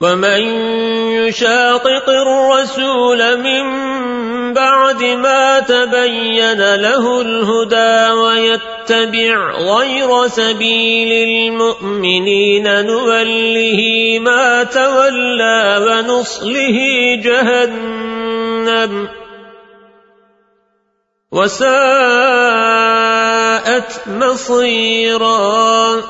ومن يشاطط الرسول من بعد ما تبين له الهدى ويتبع غير سبيل المؤمنين نوله ما تولى ونصله جهنم وساءت مصيراً